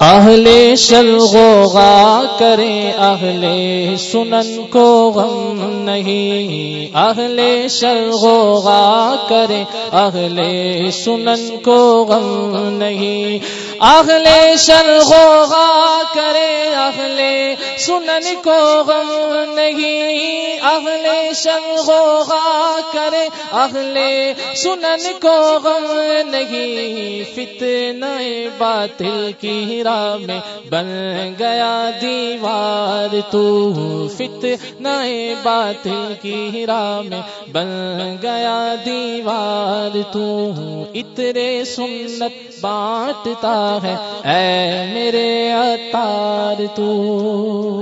اہل شلغوغا کریں، اہل سنن کو غم نہیں۔ اہل شلغوغا کریں، اہل سنن کو غم نہیں۔ اہل شلغوغا کریں، اہل سنن کو غم نہیں۔ اہل شلغوغا کریں اہل سنن کو غم نہیں فتنہ باطل کی میں بن گیا دیوار، تو فت باطل کی راہ میں بن گیا دیوار، تو اترے سنت بانٹتا ہے، اے میرے اتار، تو